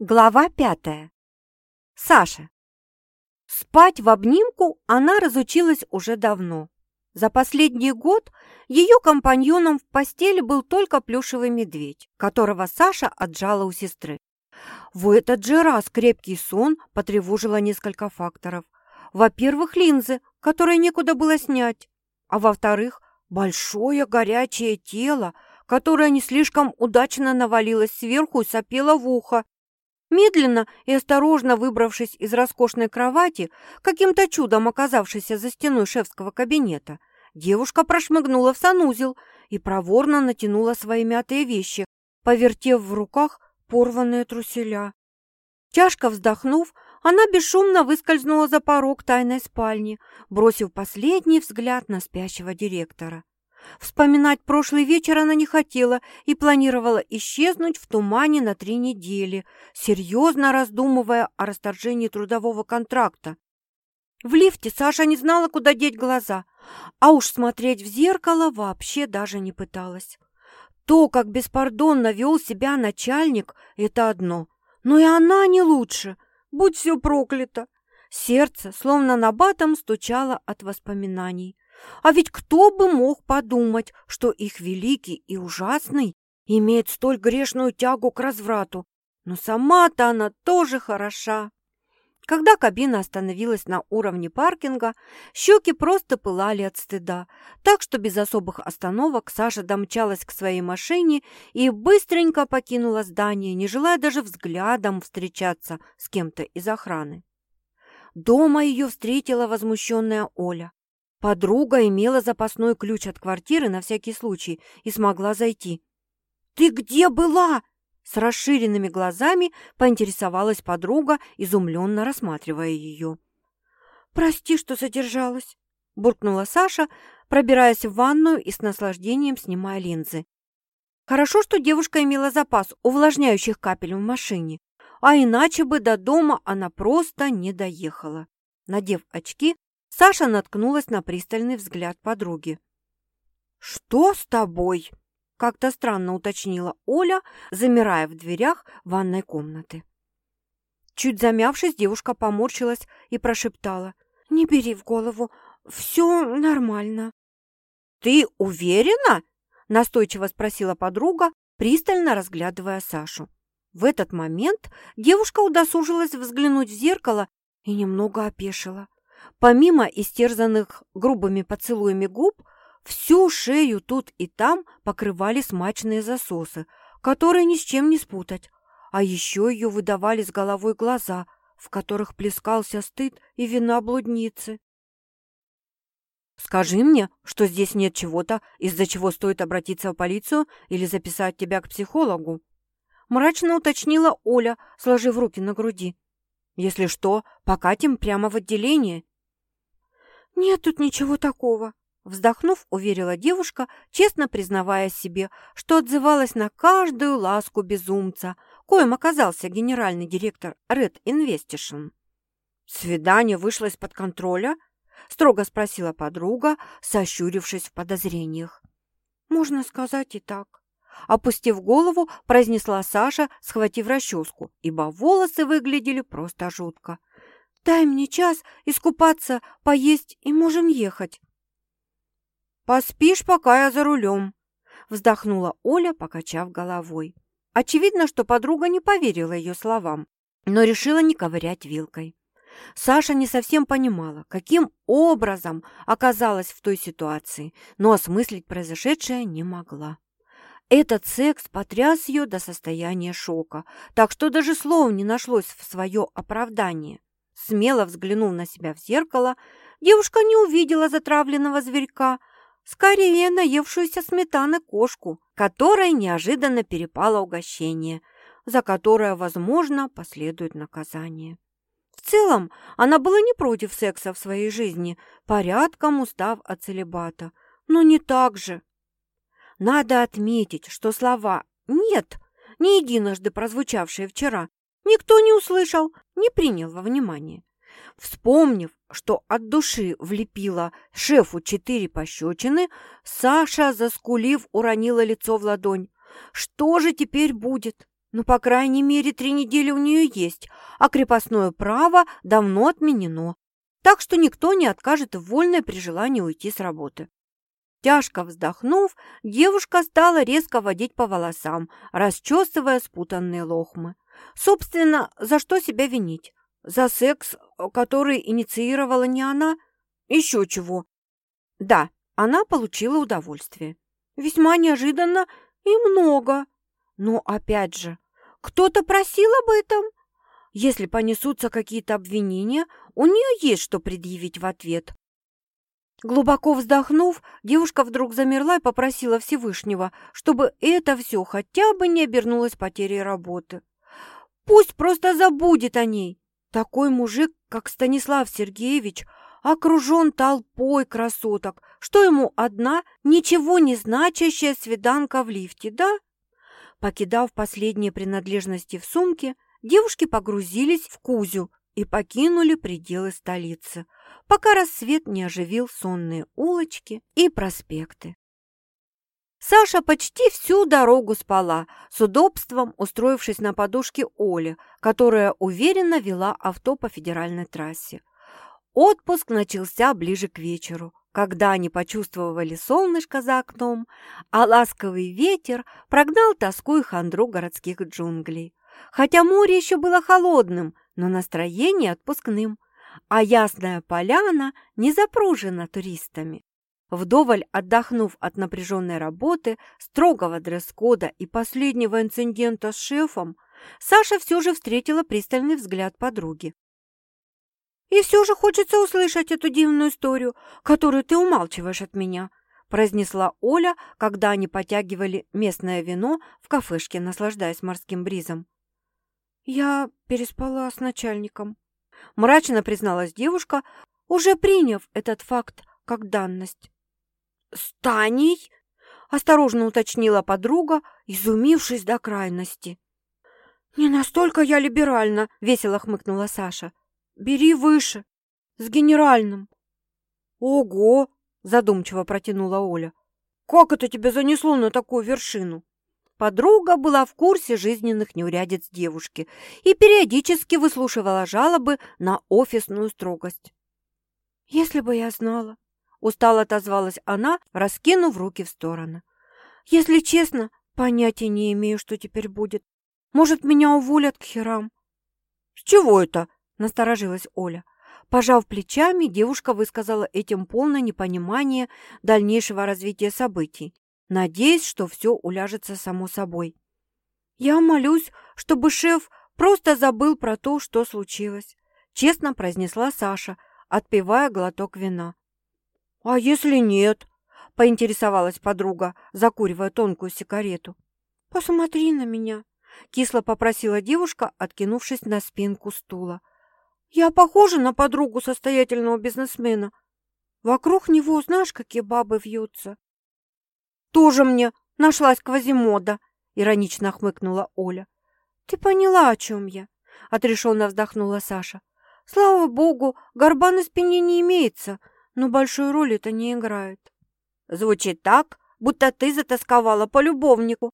Глава пятая. Саша. Спать в обнимку она разучилась уже давно. За последний год ее компаньоном в постели был только плюшевый медведь, которого Саша отжала у сестры. В этот же раз крепкий сон потревожило несколько факторов. Во-первых, линзы, которые некуда было снять, а во-вторых, большое горячее тело, которое не слишком удачно навалилось сверху и сопело в ухо, Медленно и осторожно выбравшись из роскошной кровати, каким-то чудом оказавшейся за стеной шефского кабинета, девушка прошмыгнула в санузел и проворно натянула свои мятые вещи, повертев в руках порванные труселя. Тяжко вздохнув, она бесшумно выскользнула за порог тайной спальни, бросив последний взгляд на спящего директора. Вспоминать прошлый вечер она не хотела и планировала исчезнуть в тумане на три недели, серьезно раздумывая о расторжении трудового контракта. В лифте Саша не знала, куда деть глаза, а уж смотреть в зеркало вообще даже не пыталась. То, как беспардонно вел себя начальник, это одно, но и она не лучше, будь все проклято. Сердце, словно на батом, стучало от воспоминаний. А ведь кто бы мог подумать, что их великий и ужасный имеет столь грешную тягу к разврату. Но сама-то она тоже хороша. Когда кабина остановилась на уровне паркинга, щеки просто пылали от стыда, так что без особых остановок Саша домчалась к своей машине и быстренько покинула здание, не желая даже взглядом встречаться с кем-то из охраны. Дома ее встретила возмущенная Оля. Подруга имела запасной ключ от квартиры на всякий случай и смогла зайти. «Ты где была?» С расширенными глазами поинтересовалась подруга, изумленно рассматривая ее. «Прости, что задержалась», – буркнула Саша, пробираясь в ванную и с наслаждением снимая линзы. Хорошо, что девушка имела запас увлажняющих капель в машине, а иначе бы до дома она просто не доехала. Надев очки, Саша наткнулась на пристальный взгляд подруги. «Что с тобой?» – как-то странно уточнила Оля, замирая в дверях ванной комнаты. Чуть замявшись, девушка поморщилась и прошептала. «Не бери в голову, все нормально». «Ты уверена?» – настойчиво спросила подруга, пристально разглядывая Сашу. В этот момент девушка удосужилась взглянуть в зеркало и немного опешила. Помимо истерзанных грубыми поцелуями губ, всю шею тут и там покрывали смачные засосы, которые ни с чем не спутать. А еще ее выдавали с головой глаза, в которых плескался стыд и вина блудницы. «Скажи мне, что здесь нет чего-то, из-за чего стоит обратиться в полицию или записать тебя к психологу?» Мрачно уточнила Оля, сложив руки на груди. «Если что, покатим прямо в отделение «Нет тут ничего такого», – вздохнув, уверила девушка, честно признавая себе, что отзывалась на каждую ласку безумца, коим оказался генеральный директор Red Investation. «Свидание вышло из-под контроля?» – строго спросила подруга, сощурившись в подозрениях. «Можно сказать и так». Опустив голову, произнесла Саша, схватив расческу, ибо волосы выглядели просто жутко. Дай мне час искупаться, поесть и можем ехать. Поспишь, пока я за рулем, вздохнула Оля, покачав головой. Очевидно, что подруга не поверила ее словам, но решила не ковырять вилкой. Саша не совсем понимала, каким образом оказалась в той ситуации, но осмыслить произошедшее не могла. Этот секс потряс ее до состояния шока, так что даже слов не нашлось в свое оправдание. Смело взглянув на себя в зеркало, девушка не увидела затравленного зверька, скорее наевшуюся сметаны кошку, которой неожиданно перепало угощение, за которое, возможно, последует наказание. В целом, она была не против секса в своей жизни, порядком устав от целебата, но не так же. Надо отметить, что слова «нет», не единожды прозвучавшие вчера, Никто не услышал, не принял во внимание. Вспомнив, что от души влепила шефу четыре пощечины, Саша, заскулив, уронила лицо в ладонь. Что же теперь будет? Ну, по крайней мере, три недели у нее есть, а крепостное право давно отменено, так что никто не откажет в вольной при желании уйти с работы. Тяжко вздохнув, девушка стала резко водить по волосам, расчесывая спутанные лохмы. Собственно, за что себя винить? За секс, который инициировала не она? Еще чего. Да, она получила удовольствие. Весьма неожиданно и много. Но опять же, кто-то просил об этом? Если понесутся какие-то обвинения, у нее есть что предъявить в ответ. Глубоко вздохнув, девушка вдруг замерла и попросила Всевышнего, чтобы это все хотя бы не обернулось потерей работы. Пусть просто забудет о ней. Такой мужик, как Станислав Сергеевич, окружен толпой красоток. Что ему одна ничего не значащая свиданка в лифте, да? Покидав последние принадлежности в сумке, девушки погрузились в Кузю и покинули пределы столицы, пока рассвет не оживил сонные улочки и проспекты. Саша почти всю дорогу спала, с удобством устроившись на подушке Оли, которая уверенно вела авто по федеральной трассе. Отпуск начался ближе к вечеру, когда они почувствовали солнышко за окном, а ласковый ветер прогнал тоску и хандру городских джунглей. Хотя море еще было холодным, но настроение отпускным, а ясная поляна не запружена туристами. Вдоволь отдохнув от напряженной работы, строгого дресс-кода и последнего инцидента с шефом, Саша все же встретила пристальный взгляд подруги. «И все же хочется услышать эту дивную историю, которую ты умалчиваешь от меня», произнесла Оля, когда они потягивали местное вино в кафешке, наслаждаясь морским бризом. «Я переспала с начальником», – мрачно призналась девушка, уже приняв этот факт как данность. «С Таней?» – осторожно уточнила подруга, изумившись до крайности. «Не настолько я либеральна», – весело хмыкнула Саша. «Бери выше, с генеральным». «Ого!» – задумчиво протянула Оля. «Как это тебя занесло на такую вершину?» Подруга была в курсе жизненных неурядиц девушки и периодически выслушивала жалобы на офисную строгость. «Если бы я знала», – устало отозвалась она, раскинув руки в стороны. «Если честно, понятия не имею, что теперь будет. Может, меня уволят к херам?» «С чего это?» – насторожилась Оля. Пожав плечами, девушка высказала этим полное непонимание дальнейшего развития событий надеясь, что все уляжется само собой. «Я молюсь, чтобы шеф просто забыл про то, что случилось», честно произнесла Саша, отпивая глоток вина. «А если нет?» – поинтересовалась подруга, закуривая тонкую сигарету. «Посмотри на меня», – кисло попросила девушка, откинувшись на спинку стула. «Я похожа на подругу состоятельного бизнесмена. Вокруг него знаешь, какие бабы вьются. «Тоже мне нашлась Квазимода!» – иронично хмыкнула Оля. «Ты поняла, о чем я?» – отрешенно вздохнула Саша. «Слава богу, горба на спине не имеется, но большой роли это не играет». «Звучит так, будто ты затасковала по любовнику!»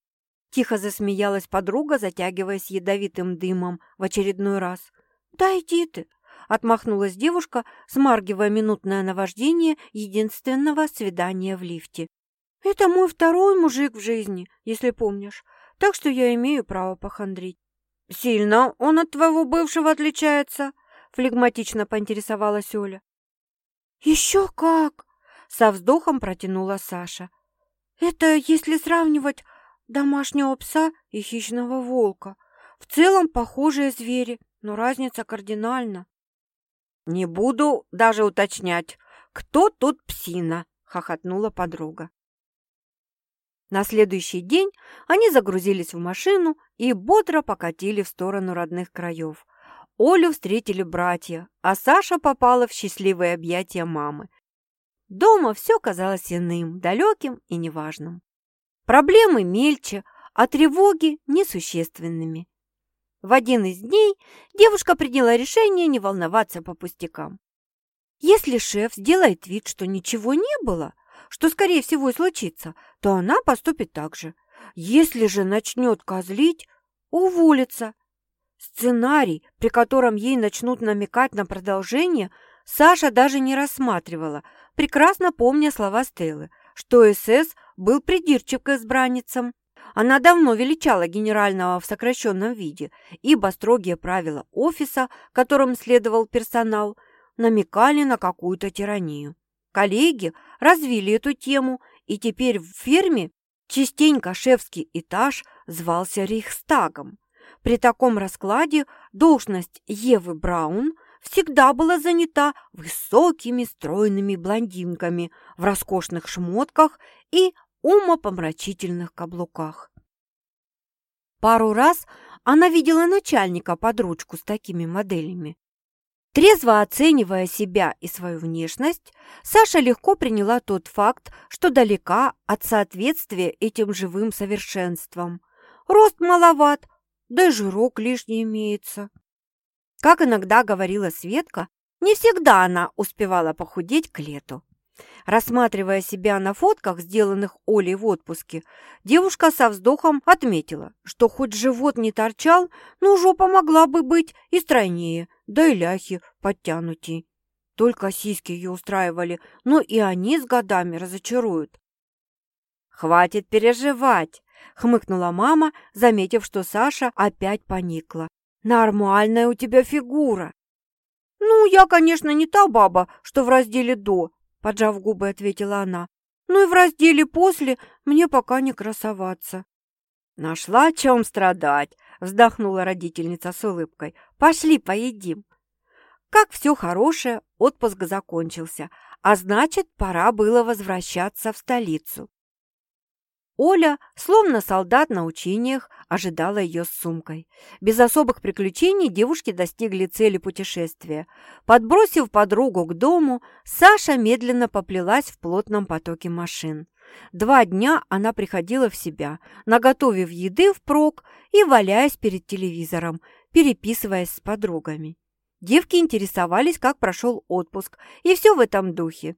Тихо засмеялась подруга, затягиваясь ядовитым дымом в очередной раз. «Да иди ты!» – отмахнулась девушка, смаргивая минутное наваждение единственного свидания в лифте. Это мой второй мужик в жизни, если помнишь, так что я имею право похандрить. Сильно он от твоего бывшего отличается? Флегматично поинтересовалась Оля. Еще как! Со вздохом протянула Саша. Это если сравнивать домашнего пса и хищного волка. В целом похожие звери, но разница кардинальна. «Не буду даже уточнять, кто тут псина», — хохотнула подруга. На следующий день они загрузились в машину и бодро покатили в сторону родных краев. Олю встретили братья, а Саша попала в счастливое объятия мамы. Дома все казалось иным, далеким и неважным. Проблемы мельче, а тревоги несущественными. В один из дней девушка приняла решение не волноваться по пустякам. Если шеф сделает вид, что ничего не было – что, скорее всего, и случится, то она поступит так же. Если же начнет козлить, уволиться. Сценарий, при котором ей начнут намекать на продолжение, Саша даже не рассматривала, прекрасно помня слова Стеллы, что СС был придирчив к избранницам. Она давно величала генерального в сокращенном виде, ибо строгие правила офиса, которым следовал персонал, намекали на какую-то тиранию. Коллеги развили эту тему, и теперь в ферме частенько шефский этаж звался Рейхстагом. При таком раскладе должность Евы Браун всегда была занята высокими стройными блондинками в роскошных шмотках и умопомрачительных каблуках. Пару раз она видела начальника под ручку с такими моделями. Трезво оценивая себя и свою внешность, Саша легко приняла тот факт, что далека от соответствия этим живым совершенствам. Рост маловат, да и жирок лишний имеется. Как иногда говорила Светка, не всегда она успевала похудеть к лету. Рассматривая себя на фотках, сделанных Олей в отпуске, девушка со вздохом отметила, что хоть живот не торчал, но жопа могла бы быть и стройнее, да и ляхи подтянутей. Только сиськи ее устраивали, но и они с годами разочаруют. «Хватит переживать!» — хмыкнула мама, заметив, что Саша опять поникла. «Нормальная у тебя фигура!» «Ну, я, конечно, не та баба, что в разделе «до», — поджав губы, ответила она. «Ну и в разделе «после» мне пока не красоваться». «Нашла чем страдать», — вздохнула родительница с улыбкой. «Пошли поедим». Как все хорошее, отпуск закончился, а значит, пора было возвращаться в столицу. Оля, словно солдат на учениях, ожидала ее с сумкой. Без особых приключений девушки достигли цели путешествия. Подбросив подругу к дому, Саша медленно поплелась в плотном потоке машин. Два дня она приходила в себя, наготовив еды впрок и валяясь перед телевизором, переписываясь с подругами. Девки интересовались, как прошел отпуск, и все в этом духе.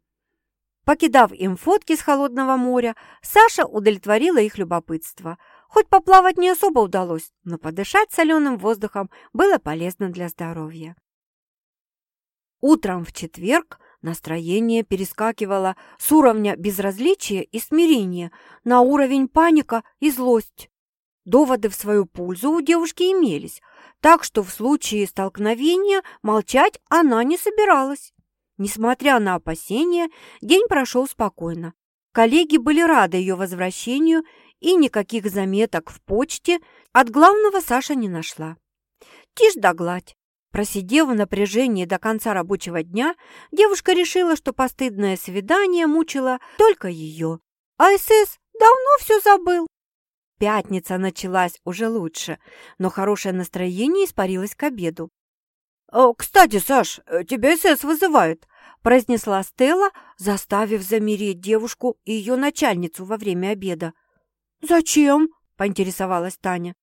Покидав им фотки с холодного моря, Саша удовлетворила их любопытство. Хоть поплавать не особо удалось, но подышать соленым воздухом было полезно для здоровья. Утром в четверг настроение перескакивало с уровня безразличия и смирения на уровень паника и злость. Доводы в свою пользу у девушки имелись, так что в случае столкновения молчать она не собиралась. Несмотря на опасения, день прошел спокойно. Коллеги были рады ее возвращению, и никаких заметок в почте от главного Саша не нашла. Тишь да гладь. Просидев в напряжении до конца рабочего дня, девушка решила, что постыдное свидание мучило только ее. А СС давно все забыл. Пятница началась уже лучше, но хорошее настроение испарилось к обеду. «Кстати, Саш, э, тебя СС вызывает», – произнесла Стелла, заставив замереть девушку и ее начальницу во время обеда. «Зачем?» – поинтересовалась Таня.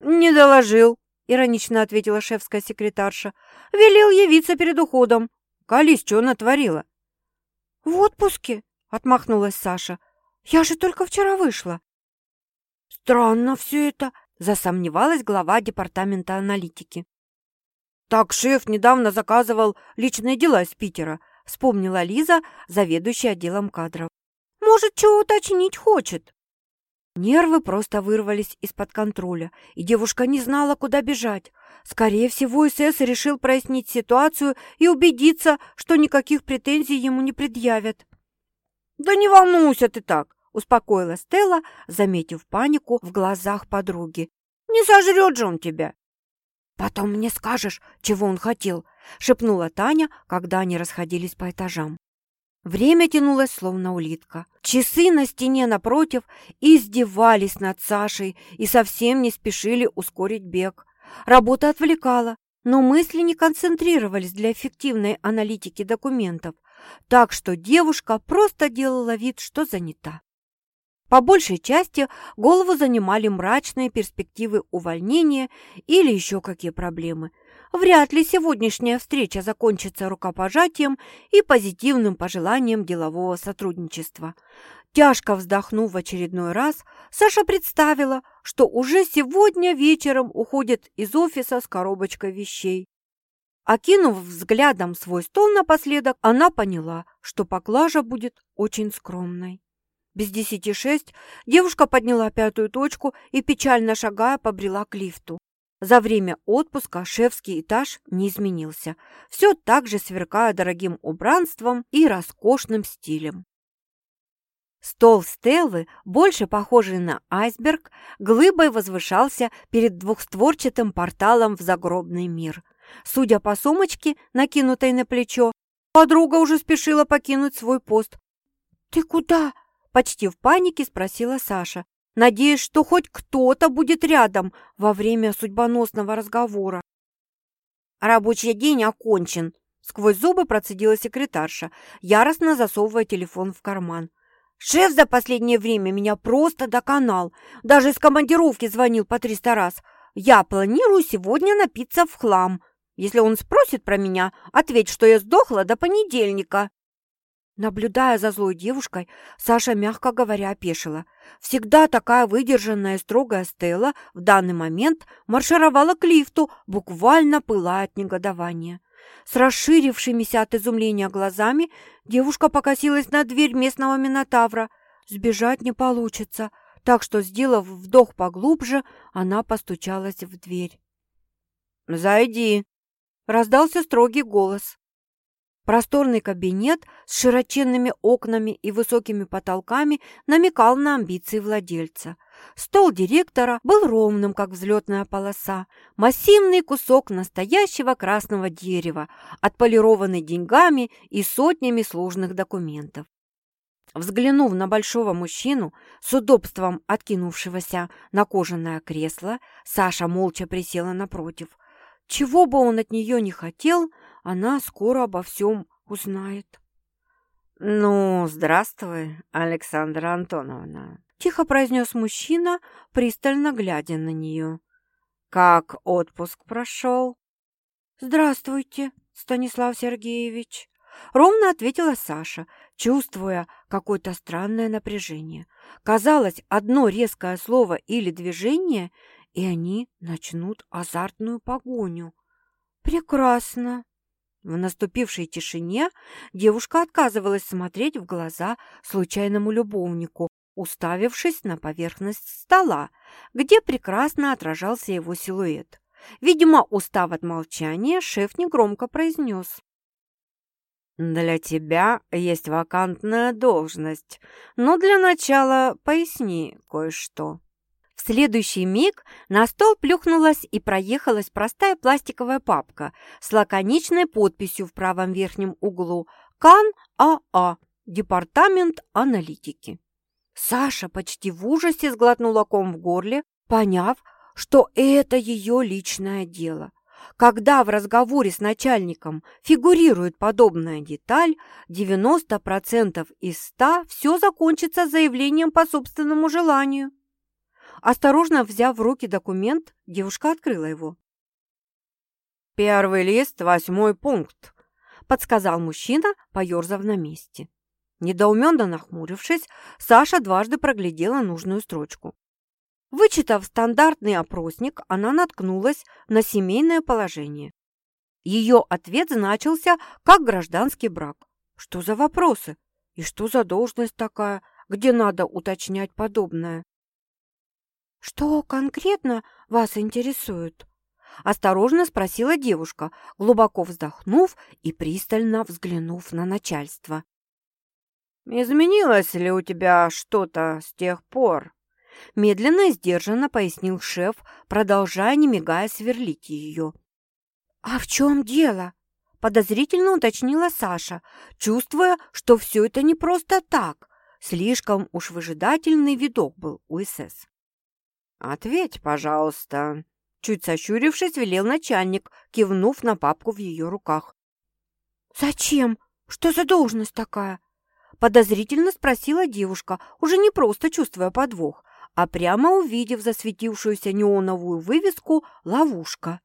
«Не доложил», – иронично ответила шефская секретарша. «Велел явиться перед уходом. Колись, что натворила?» «В отпуске?» – отмахнулась Саша. «Я же только вчера вышла». «Странно все это», – засомневалась глава департамента аналитики. «Так шеф недавно заказывал личные дела из Питера», вспомнила Лиза, заведующая отделом кадров. «Может, чего уточнить хочет?» Нервы просто вырвались из-под контроля, и девушка не знала, куда бежать. Скорее всего, СС решил прояснить ситуацию и убедиться, что никаких претензий ему не предъявят. «Да не волнуйся ты так!» – успокоила Стелла, заметив панику в глазах подруги. «Не сожрет же он тебя!» «Потом мне скажешь, чего он хотел», — шепнула Таня, когда они расходились по этажам. Время тянулось, словно улитка. Часы на стене напротив издевались над Сашей и совсем не спешили ускорить бег. Работа отвлекала, но мысли не концентрировались для эффективной аналитики документов, так что девушка просто делала вид, что занята. По большей части голову занимали мрачные перспективы увольнения или еще какие проблемы. Вряд ли сегодняшняя встреча закончится рукопожатием и позитивным пожеланием делового сотрудничества. Тяжко вздохнув в очередной раз, Саша представила, что уже сегодня вечером уходит из офиса с коробочкой вещей. Окинув взглядом свой стол напоследок, она поняла, что поклажа будет очень скромной. Без десяти шесть девушка подняла пятую точку и, печально шагая, побрела к лифту. За время отпуска шефский этаж не изменился, все так же сверкая дорогим убранством и роскошным стилем. Стол Стеллы, больше похожий на айсберг, глыбой возвышался перед двухстворчатым порталом в загробный мир – Судя по сумочке, накинутой на плечо, подруга уже спешила покинуть свой пост. «Ты куда?» – почти в панике спросила Саша, надеясь, что хоть кто-то будет рядом во время судьбоносного разговора. «Рабочий день окончен», – сквозь зубы процедила секретарша, яростно засовывая телефон в карман. «Шеф за последнее время меня просто доконал. Даже из командировки звонил по триста раз. Я планирую сегодня напиться в хлам. Если он спросит про меня, ответь, что я сдохла до понедельника». Наблюдая за злой девушкой, Саша, мягко говоря, опешила. Всегда такая выдержанная строгая Стелла в данный момент маршировала к лифту, буквально пылая от негодования. С расширившимися от изумления глазами девушка покосилась на дверь местного Минотавра. Сбежать не получится, так что, сделав вдох поглубже, она постучалась в дверь. «Зайди», раздался строгий голос. Просторный кабинет с широченными окнами и высокими потолками намекал на амбиции владельца. Стол директора был ровным, как взлетная полоса, массивный кусок настоящего красного дерева, отполированный деньгами и сотнями сложных документов. Взглянув на большого мужчину, с удобством откинувшегося на кожаное кресло, Саша молча присела напротив – чего бы он от нее не хотел, она скоро обо всем узнает. «Ну, здравствуй, Александра Антоновна», – тихо произнес мужчина, пристально глядя на нее. «Как отпуск прошел?» «Здравствуйте, Станислав Сергеевич», – ровно ответила Саша, чувствуя какое-то странное напряжение. Казалось, одно резкое слово или движение – и они начнут азартную погоню. Прекрасно. В наступившей тишине девушка отказывалась смотреть в глаза случайному любовнику, уставившись на поверхность стола, где прекрасно отражался его силуэт. Видимо, устав от молчания, шеф негромко произнес. «Для тебя есть вакантная должность, но для начала поясни кое-что». В следующий миг на стол плюхнулась и проехалась простая пластиковая папка с лаконичной подписью в правом верхнем углу «Кан АА. Департамент аналитики». Саша почти в ужасе сглотнула ком в горле, поняв, что это ее личное дело. Когда в разговоре с начальником фигурирует подобная деталь, 90% из 100 все закончится заявлением по собственному желанию. Осторожно взяв в руки документ, девушка открыла его. «Первый лист, восьмой пункт», – подсказал мужчина, поерзав на месте. Недоуменно нахмурившись, Саша дважды проглядела нужную строчку. Вычитав стандартный опросник, она наткнулась на семейное положение. Ее ответ значился как гражданский брак. Что за вопросы? И что за должность такая, где надо уточнять подобное? «Что конкретно вас интересует?» Осторожно спросила девушка, глубоко вздохнув и пристально взглянув на начальство. «Изменилось ли у тебя что-то с тех пор?» Медленно и сдержанно пояснил шеф, продолжая, не мигая, сверлить ее. «А в чем дело?» Подозрительно уточнила Саша, чувствуя, что все это не просто так. Слишком уж выжидательный видок был у СС. «Ответь, пожалуйста», — чуть сощурившись, велел начальник, кивнув на папку в ее руках. «Зачем? Что за должность такая?» Подозрительно спросила девушка, уже не просто чувствуя подвох, а прямо увидев засветившуюся неоновую вывеску «Ловушка».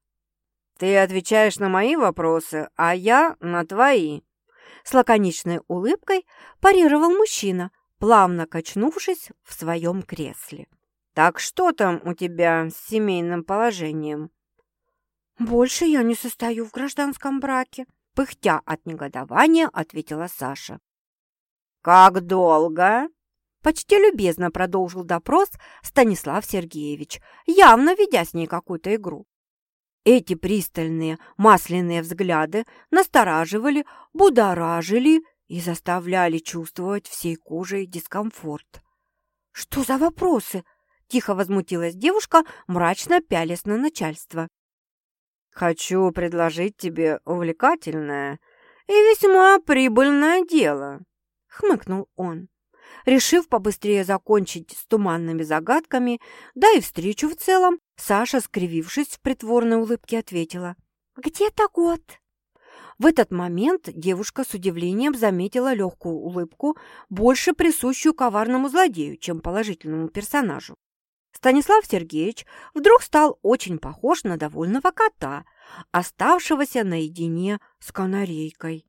«Ты отвечаешь на мои вопросы, а я на твои», с лаконичной улыбкой парировал мужчина, плавно качнувшись в своем кресле. Так что там у тебя с семейным положением?» «Больше я не состою в гражданском браке», — пыхтя от негодования ответила Саша. «Как долго?» Почти любезно продолжил допрос Станислав Сергеевич, явно ведя с ней какую-то игру. Эти пристальные масляные взгляды настораживали, будоражили и заставляли чувствовать всей кожей дискомфорт. «Что за вопросы?» – тихо возмутилась девушка, мрачно пялясь на начальство. «Хочу предложить тебе увлекательное и весьма прибыльное дело», – хмыкнул он. Решив побыстрее закончить с туманными загадками, да и встречу в целом, Саша, скривившись в притворной улыбке, ответила «Где-то год». В этот момент девушка с удивлением заметила легкую улыбку, больше присущую коварному злодею, чем положительному персонажу. Станислав Сергеевич вдруг стал очень похож на довольного кота, оставшегося наедине с канарейкой.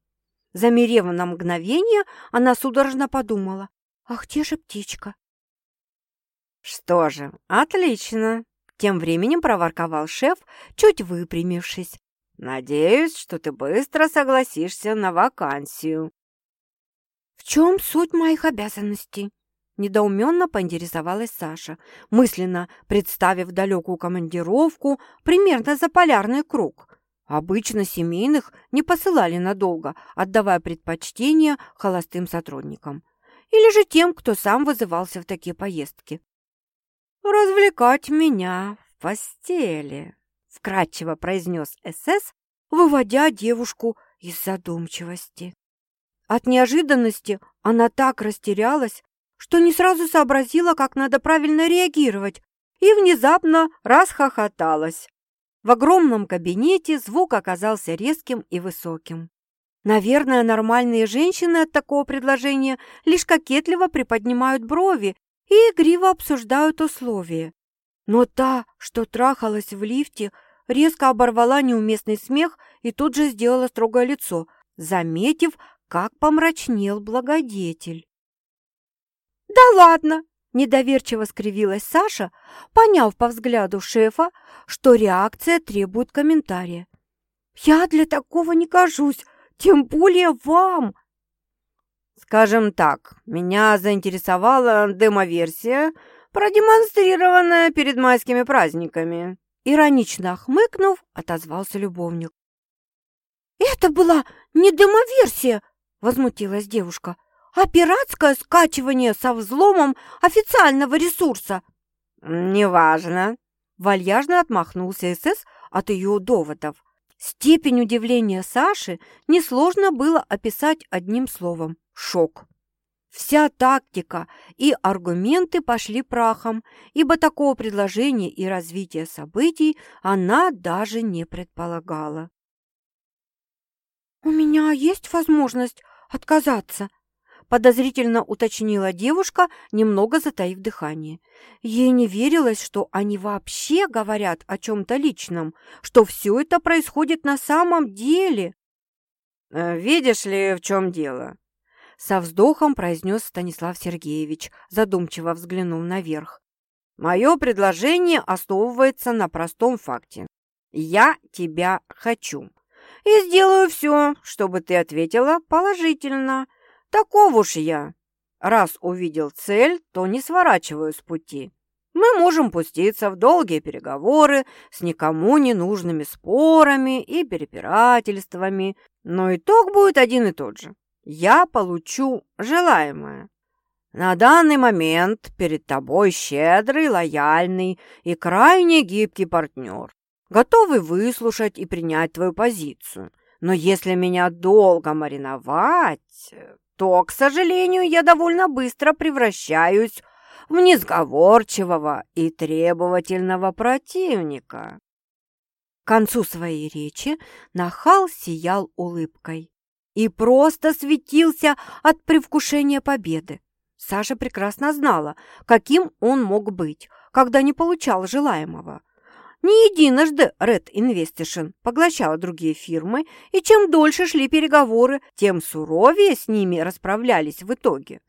Замерев на мгновение, она судорожно подумала, «А где же птичка?» «Что же, отлично!» Тем временем проворковал шеф, чуть выпрямившись. «Надеюсь, что ты быстро согласишься на вакансию». «В чем суть моих обязанностей?» Недоуменно поинтересовалась Саша, мысленно представив далекую командировку примерно за полярный круг. Обычно семейных не посылали надолго, отдавая предпочтение холостым сотрудникам. Или же тем, кто сам вызывался в такие поездки. «Развлекать меня в постели», — вкратчиво произнес СС, выводя девушку из задумчивости. От неожиданности она так растерялась, что не сразу сообразила, как надо правильно реагировать, и внезапно расхохоталась. В огромном кабинете звук оказался резким и высоким. Наверное, нормальные женщины от такого предложения лишь кокетливо приподнимают брови и игриво обсуждают условия. Но та, что трахалась в лифте, резко оборвала неуместный смех и тут же сделала строгое лицо, заметив, как помрачнел благодетель. «Да ладно!» – недоверчиво скривилась Саша, поняв по взгляду шефа, что реакция требует комментария. «Я для такого не кажусь, тем более вам!» Скажем так, меня заинтересовала демоверсия, продемонстрированная перед майскими праздниками. Иронично хмыкнув, отозвался любовник. «Это была не демоверсия!» – возмутилась девушка, «а пиратское скачивание со взломом официального ресурса!» «Неважно!» – вальяжно отмахнулся СС от ее доводов. Степень удивления Саши несложно было описать одним словом – шок. Вся тактика и аргументы пошли прахом, ибо такого предложения и развития событий она даже не предполагала. «У меня есть возможность отказаться?» Подозрительно уточнила девушка, немного затаив дыхание. Ей не верилось, что они вообще говорят о чем-то личном, что все это происходит на самом деле. «Э, «Видишь ли, в чем дело?» Со вздохом произнес Станислав Сергеевич, задумчиво взглянув наверх. «Мое предложение основывается на простом факте. Я тебя хочу. И сделаю все, чтобы ты ответила положительно. Таков уж я. Раз увидел цель, то не сворачиваю с пути. Мы можем пуститься в долгие переговоры с никому не нужными спорами и перепирательствами, но итог будет один и тот же. Я получу желаемое. На данный момент перед тобой щедрый, лояльный и крайне гибкий партнер, готовый выслушать и принять твою позицию. Но если меня долго мариновать, то, к сожалению, я довольно быстро превращаюсь в несговорчивого и требовательного противника. К концу своей речи Нахал сиял улыбкой и просто светился от привкушения победы. Саша прекрасно знала, каким он мог быть, когда не получал желаемого – не единожды Red Investation поглощала другие фирмы, и чем дольше шли переговоры, тем суровее с ними расправлялись в итоге.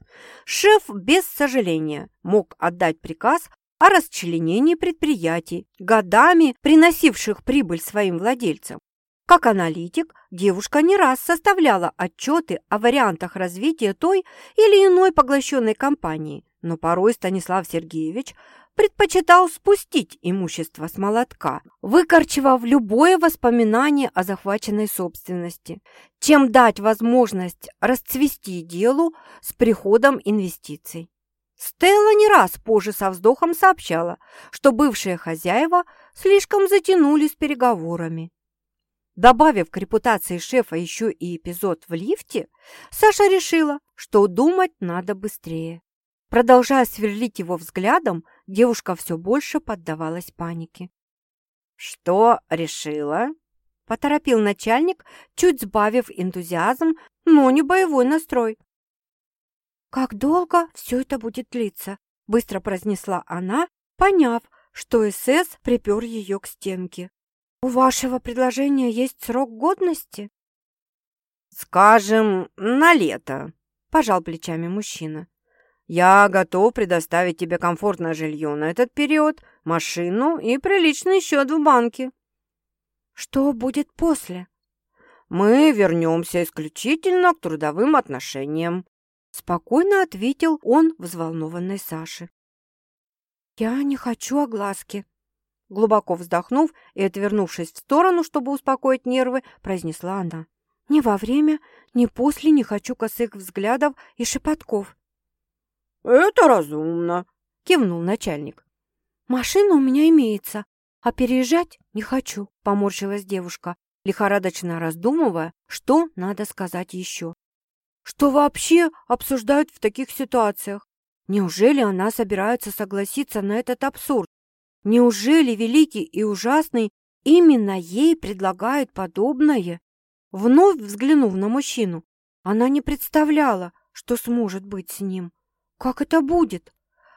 Шеф без сожаления мог отдать приказ о расчленении предприятий, годами приносивших прибыль своим владельцам. Как аналитик, девушка не раз составляла отчеты о вариантах развития той или иной поглощенной компании, но порой Станислав Сергеевич предпочитал спустить имущество с молотка, выкорчевав любое воспоминание о захваченной собственности, чем дать возможность расцвести делу с приходом инвестиций. Стелла не раз позже со вздохом сообщала, что бывшие хозяева слишком затянули с переговорами. Добавив к репутации шефа еще и эпизод в лифте, Саша решила, что думать надо быстрее. Продолжая сверлить его взглядом, девушка все больше поддавалась панике. «Что решила?» – поторопил начальник, чуть сбавив энтузиазм, но не боевой настрой. «Как долго все это будет длиться?» – быстро произнесла она, поняв, что СС припер ее к стенке. «У вашего предложения есть срок годности?» «Скажем, на лето», – пожал плечами мужчина. «Я готов предоставить тебе комфортное жилье на этот период, машину и приличный счет в банке». «Что будет после?» «Мы вернемся исключительно к трудовым отношениям», Спокойно ответил он взволнованной Саше. «Я не хочу огласки», – глубоко вздохнув и отвернувшись в сторону, чтобы успокоить нервы, произнесла она. «Ни во время, ни после не хочу косых взглядов и шепотков». «Это разумно», – кивнул начальник. «Машина у меня имеется, а переезжать не хочу», – поморщилась девушка, лихорадочно раздумывая, что надо сказать еще. Что вообще обсуждают в таких ситуациях? Неужели она собирается согласиться на этот абсурд? Неужели великий и ужасный именно ей предлагает подобное? Вновь взглянув на мужчину, она не представляла, что сможет быть с ним. Как это будет?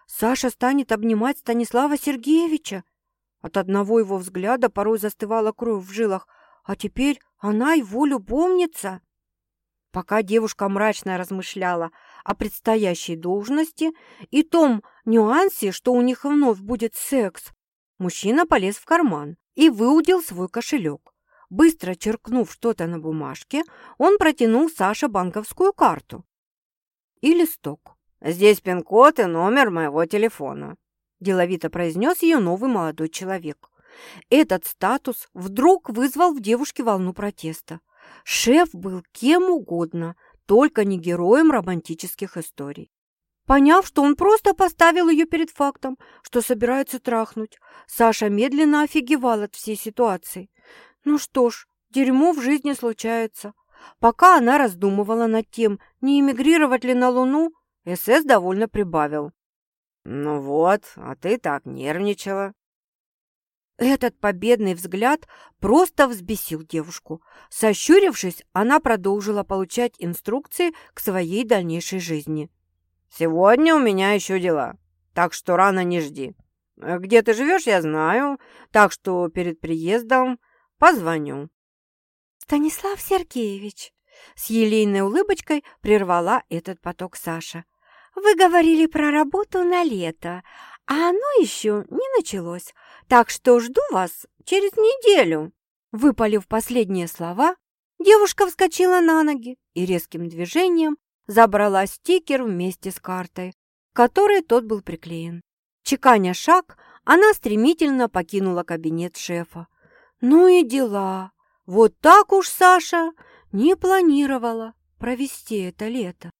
Саша станет обнимать Станислава Сергеевича? От одного его взгляда порой застывала кровь в жилах, а теперь она его любовница. Пока девушка мрачно размышляла о предстоящей должности и том нюансе, что у них вновь будет секс, мужчина полез в карман и выудил свой кошелек. Быстро черкнув что-то на бумажке, он протянул Саше банковскую карту и листок. «Здесь пин-код и номер моего телефона», – деловито произнес ее новый молодой человек. Этот статус вдруг вызвал в девушке волну протеста. Шеф был кем угодно, только не героем романтических историй. Поняв, что он просто поставил ее перед фактом, что собирается трахнуть, Саша медленно офигевал от всей ситуации. Ну что ж, дерьмо в жизни случается. Пока она раздумывала над тем, не эмигрировать ли на Луну, СС довольно прибавил. «Ну вот, а ты так нервничала». Этот победный взгляд просто взбесил девушку. Сощурившись, она продолжила получать инструкции к своей дальнейшей жизни. «Сегодня у меня еще дела, так что рано не жди. Где ты живешь, я знаю, так что перед приездом позвоню». «Станислав Сергеевич», — с елейной улыбочкой прервала этот поток Саша. «Вы говорили про работу на лето, а оно еще не началось, так что жду вас через неделю». Выпалив последние слова, девушка вскочила на ноги и резким движением забрала стикер вместе с картой, которой тот был приклеен. Чеканя шаг, она стремительно покинула кабинет шефа. Ну и дела. Вот так уж Саша не планировала провести это лето.